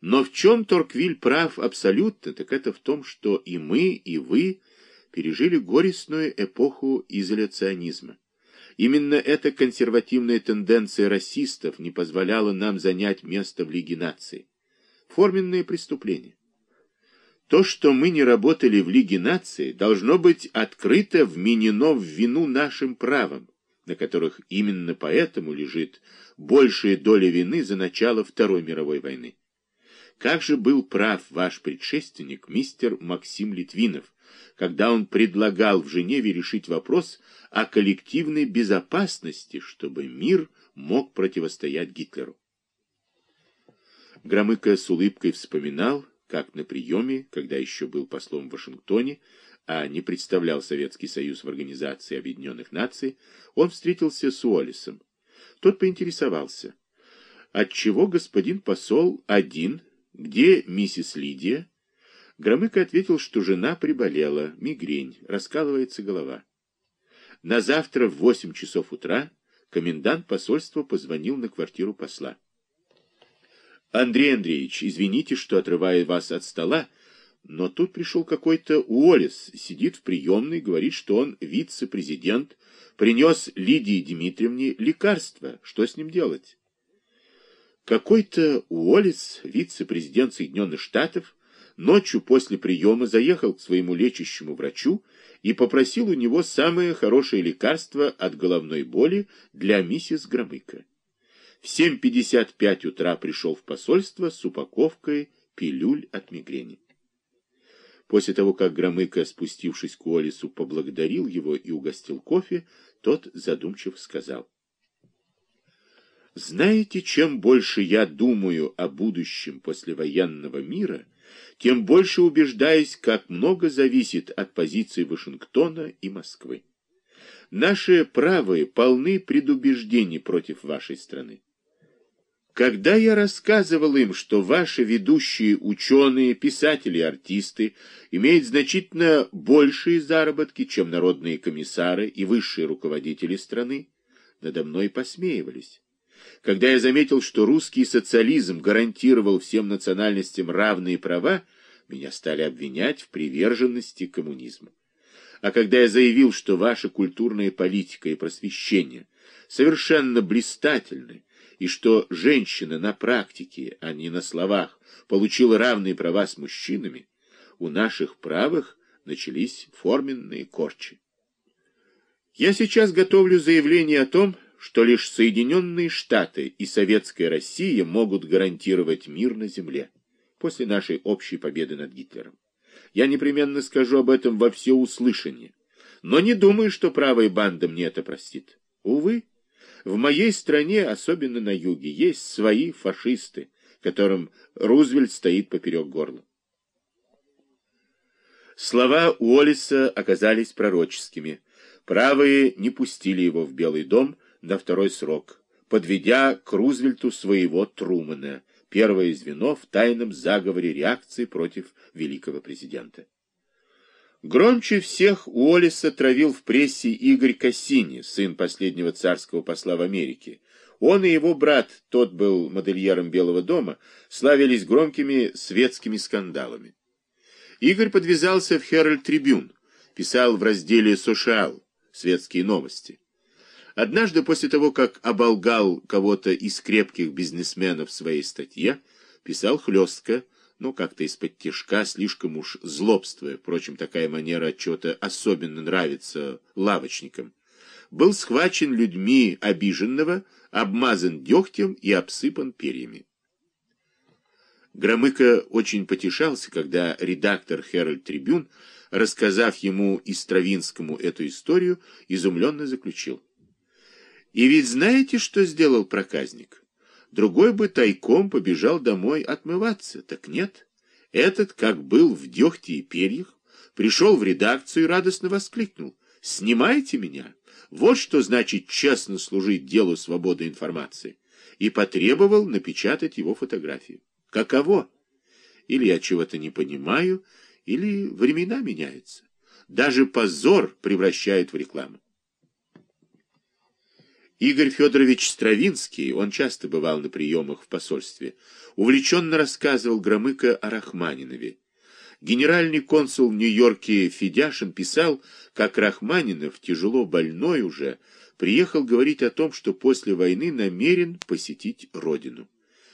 Но в чем Торквиль прав абсолютно, так это в том, что и мы, и вы пережили горестную эпоху изоляционизма. Именно эта консервативная тенденция расистов не позволяла нам занять место в Лиге наций. Форменное преступление. То, что мы не работали в Лиге наций, должно быть открыто вменено в вину нашим правом, на которых именно поэтому лежит большая доля вины за начало Второй мировой войны. Как же был прав ваш предшественник, мистер Максим Литвинов, когда он предлагал в Женеве решить вопрос о коллективной безопасности, чтобы мир мог противостоять Гитлеру. Громыко с улыбкой вспоминал, как на приеме, когда еще был послом в Вашингтоне, а не представлял Советский Союз в Организации Объединенных Наций, он встретился с Уоллесом. Тот поинтересовался, отчего господин посол один, где миссис Лидия? Громыко ответил, что жена приболела, мигрень, раскалывается голова. На завтра в восемь часов утра комендант посольства позвонил на квартиру посла. «Андрей Андреевич, извините, что отрываю вас от стола, но тут пришел какой-то Уоллес, сидит в приемной, говорит, что он вице-президент, принес Лидии Дмитриевне лекарство. Что с ним делать?» Какой-то Уоллес, вице-президент Соединенных Штатов, ночью после приема заехал к своему лечащему врачу и попросил у него самое хорошее лекарство от головной боли для миссис Громыко. В 7.55 утра пришел в посольство с упаковкой пилюль от мигрени. После того, как Громыко, спустившись к Уоллесу, поблагодарил его и угостил кофе, тот задумчиво сказал — знаете, чем больше я думаю о будущем послевоенного мира, тем больше убеждаюсь, как много зависит от позиции Вашингтона и Москвы. Наши правые полны предубеждений против вашей страны. Когда я рассказывал им, что ваши ведущие ученые, писатели артисты имеют значительно большие заработки, чем народные комиссары и высшие руководители страны, надо мной посмеивались. Когда я заметил, что русский социализм гарантировал всем национальностям равные права, меня стали обвинять в приверженности коммунизму. А когда я заявил, что ваша культурная политика и просвещение совершенно блистательны, и что женщина на практике, а не на словах, получила равные права с мужчинами, у наших правых начались форменные корчи. Я сейчас готовлю заявление о том, что лишь Соединенные Штаты и Советская Россия могут гарантировать мир на земле после нашей общей победы над Гитлером. Я непременно скажу об этом во всеуслышание, но не думаю, что правая банда мне это простит. Увы, в моей стране, особенно на юге, есть свои фашисты, которым Рузвельт стоит поперек горла. Слова Уоллиса оказались пророческими. Правые не пустили его в Белый дом, на второй срок, подведя к Рузвельту своего Трумана, первое звено в тайном заговоре реакции против великого президента. Громче всех Уоллиса травил в прессе Игорь Кассини, сын последнего царского посла в Америке. Он и его брат, тот был модельером Белого дома, славились громкими светскими скандалами. Игорь подвязался в Herald Трибюн, писал в разделе «Сошиал» светские новости. Однажды после того, как оболгал кого-то из крепких бизнесменов в своей статье, писал хлестко, ну, как-то из-под тяжка, слишком уж злобствуя, впрочем, такая манера отчета особенно нравится лавочникам, был схвачен людьми обиженного, обмазан дегтем и обсыпан перьями. Громыко очень потешался, когда редактор Herald Трибюн, рассказав ему и Стравинскому эту историю, изумленно заключил. И ведь знаете, что сделал проказник? Другой бы тайком побежал домой отмываться. Так нет. Этот, как был в дегте и перьях, пришел в редакцию и радостно воскликнул. «Снимайте меня! Вот что значит честно служить делу свободы информации!» И потребовал напечатать его фотографию. Каково? Или я чего-то не понимаю, или времена меняются. Даже позор превращают в рекламу. Игорь Федорович Стравинский, он часто бывал на приемах в посольстве, увлеченно рассказывал Громыко о Рахманинове. Генеральный консул в Нью-Йорке Федяшин писал, как Рахманинов, тяжело больной уже, приехал говорить о том, что после войны намерен посетить родину.